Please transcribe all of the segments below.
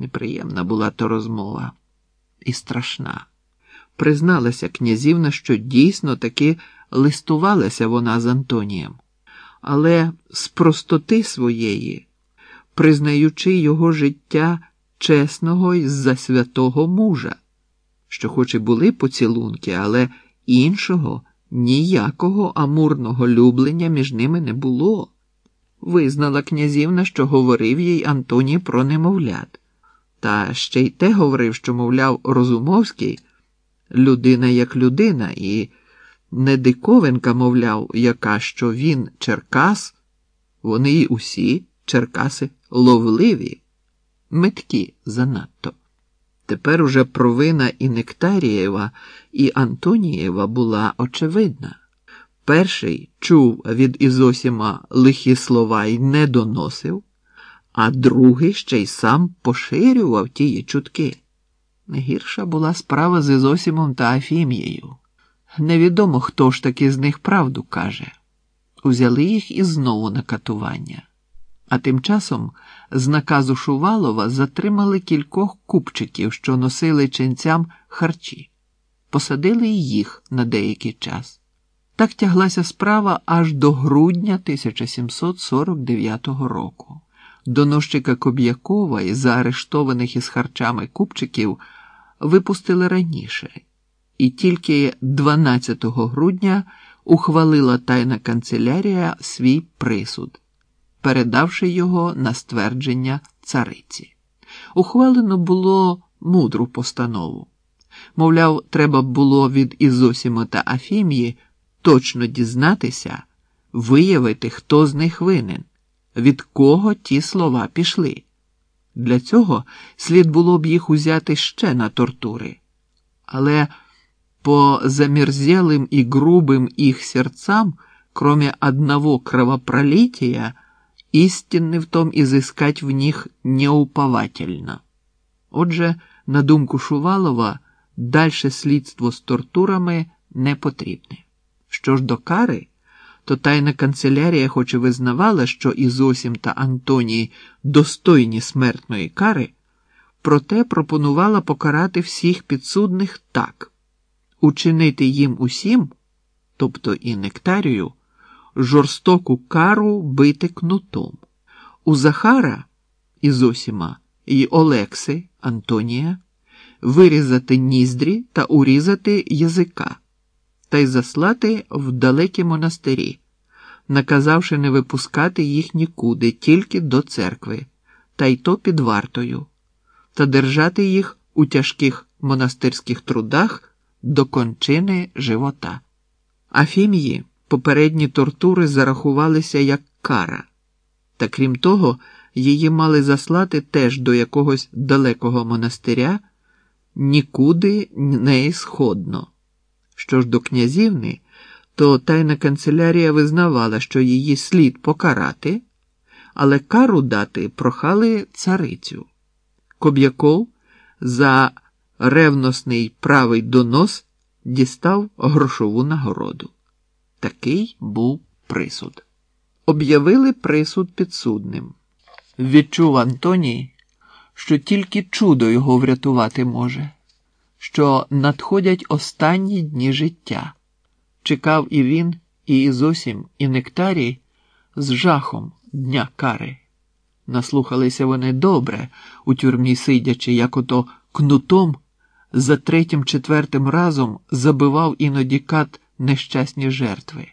Неприємна була то розмова і страшна. Призналася князівна, що дійсно таки листувалася вона з Антонієм, але з простоти своєї, признаючи його життя чесного і засвятого мужа, що, хоч і були поцілунки, але іншого ніякого амурного люблення між ними не було. Визнала князівна, що говорив їй Антоній про немовлят. Та ще й те говорив, що, мовляв, Розумовський людина як людина, і не диковинка, мовляв, яка що він Черкас, вони й усі Черкаси ловливі, меткі занадто. Тепер уже провина і Нектарієва, і Антонієва була очевидна. Перший чув від Ізосіма лихі слова й не доносив а другий ще й сам поширював тії чутки. Гірша була справа з Ізосімом та Афімією. Невідомо, хто ж таки з них правду каже. Узяли їх і знову на катування. А тим часом з наказу Шувалова затримали кількох купчиків, що носили ченцям харчі, посадили їх на деякий час. Так тяглася справа аж до грудня 1749 року. Доносчика Коб'якова і заарештованих із харчами купчиків випустили раніше, і тільки 12 грудня ухвалила тайна канцелярія свій присуд, передавши його на ствердження цариці. Ухвалено було мудру постанову. Мовляв, треба було від Ізосіма та Афімії точно дізнатися, виявити, хто з них винен від кого ті слова пішли. Для цього слід було б їх узяти ще на тортури. Але по замерзелым и грубым их сердцам, кроме одного кровопролития, истины в том изыскать в них неуповательно. Отже, на думку Шувалова, дальше слідство з тортурами не потрібне. Що ж до кари, То тайна канцелярія, хоч і визнавала, що Ізосім та Антоній достойні смертної кари, проте пропонувала покарати всіх підсудних так, учинити їм усім, тобто і нектарію, жорстоку кару бити кнутом. У Захара Ізосіма і Олекси Антонія вирізати ніздрі та урізати язика та й заслати в далекі монастирі, наказавши не випускати їх нікуди, тільки до церкви, та й то під вартою, та держати їх у тяжких монастирських трудах до кончини живота. Афімії попередні тортури зарахувалися як кара, та крім того, її мали заслати теж до якогось далекого монастиря, нікуди не сходно. Що ж до князівни, то тайна канцелярія визнавала, що її слід покарати, але кару дати прохали царицю. Коб'яков за ревносний правий донос дістав грошову нагороду. Такий був присуд. Об'явили присуд підсудним. Відчув Антоній, що тільки чудо його врятувати може що надходять останні дні життя. Чекав і він, і Ізосім, і Нектарій з жахом дня кари. Наслухалися вони добре, у тюрмі сидячи, як ото кнутом за третім четвертим разом забивав іноді кат нещасні жертви.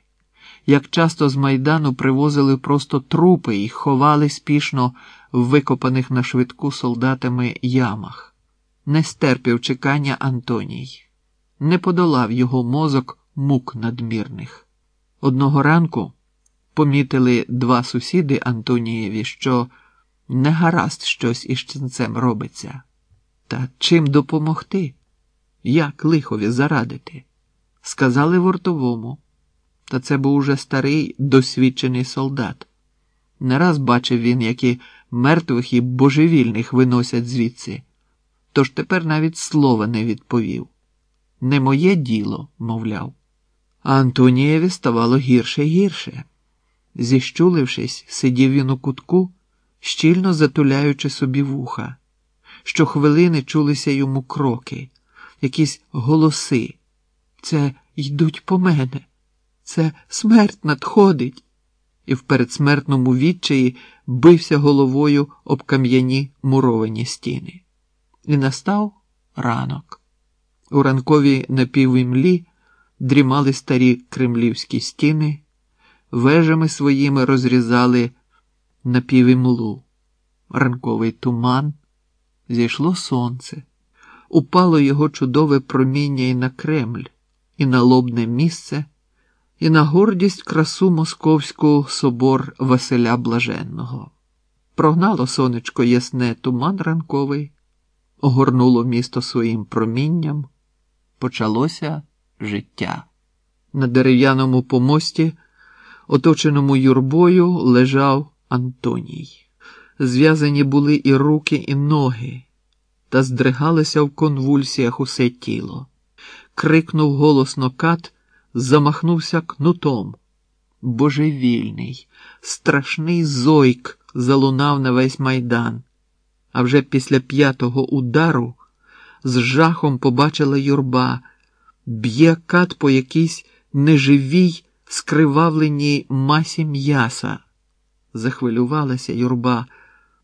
Як часто з майдану привозили просто трупи і ховали спішно в викопаних на швидку солдатами ямах не стерпів чекання Антоній, не подолав його мозок мук надмірних. Одного ранку помітили два сусіди Антонієві, що не гаразд щось із ченцем робиться. Та чим допомогти? Як лихові зарадити? Сказали вортовому. Та це був уже старий досвідчений солдат. Не раз бачив він, які мертвих і божевільних виносять звідси тож тепер навіть слова не відповів. Не моє діло, мовляв. А Антонієві ставало гірше й гірше. Зіщулившись, сидів він у кутку, щільно затуляючи собі вуха, Щохвилини чулися йому кроки, якісь голоси. Це йдуть по мене, це смерть надходить. І в передсмертному відчаї бився головою об кам'яні муровані стіни. І настав ранок. У ранковій напівімлі дрімали старі кремлівські стіни, вежами своїми розрізали напівімлу. Ранковий туман, зійшло сонце, упало його чудове проміння і на Кремль, і на лобне місце, і на гордість красу Московську собор Василя Блаженного. Прогнало сонечко ясне туман ранковий, огорнуло місто своїм промінням, почалося життя. На дерев'яному помості, оточеному юрбою, лежав Антоній. Зв'язані були і руки, і ноги, та здригалося в конвульсіях усе тіло. Крикнув голосно кат, замахнувся кнутом. Божевільний, страшний зойк залунав на весь майдан. А вже після п'ятого удару з жахом побачила юрба, б'є кат по якійсь неживій, скривавленій масі м'яса. Захвилювалася юрба,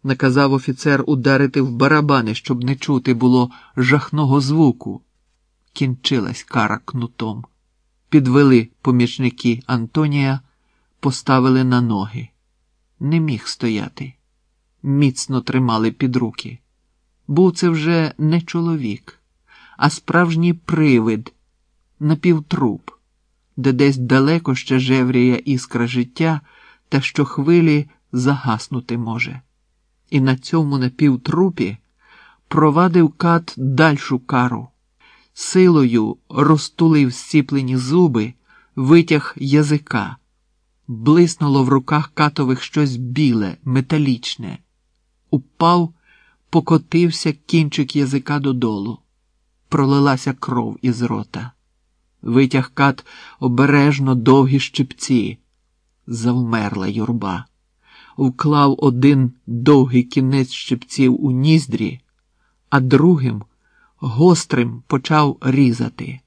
наказав офіцер ударити в барабани, щоб не чути було жахного звуку. Кінчилась кара кнутом. Підвели помічники Антонія, поставили на ноги. Не міг стояти. Міцно тримали під руки. Був це вже не чоловік, а справжній привид, напівтруп, де десь далеко ще жевріє іскра життя та що хвилі загаснути може. І на цьому напівтрупі провадив кат дальшу кару силою розтулив зціплені зуби, витяг язика, блиснуло в руках катових щось біле, металічне, упав, покотився кінчик язика додолу, пролилася кров із рота. Витяг кат обережно довгі щипці, завмерла юрба, вклав один довгий кінець щипців у ніздрі, а другим гострим почав різати.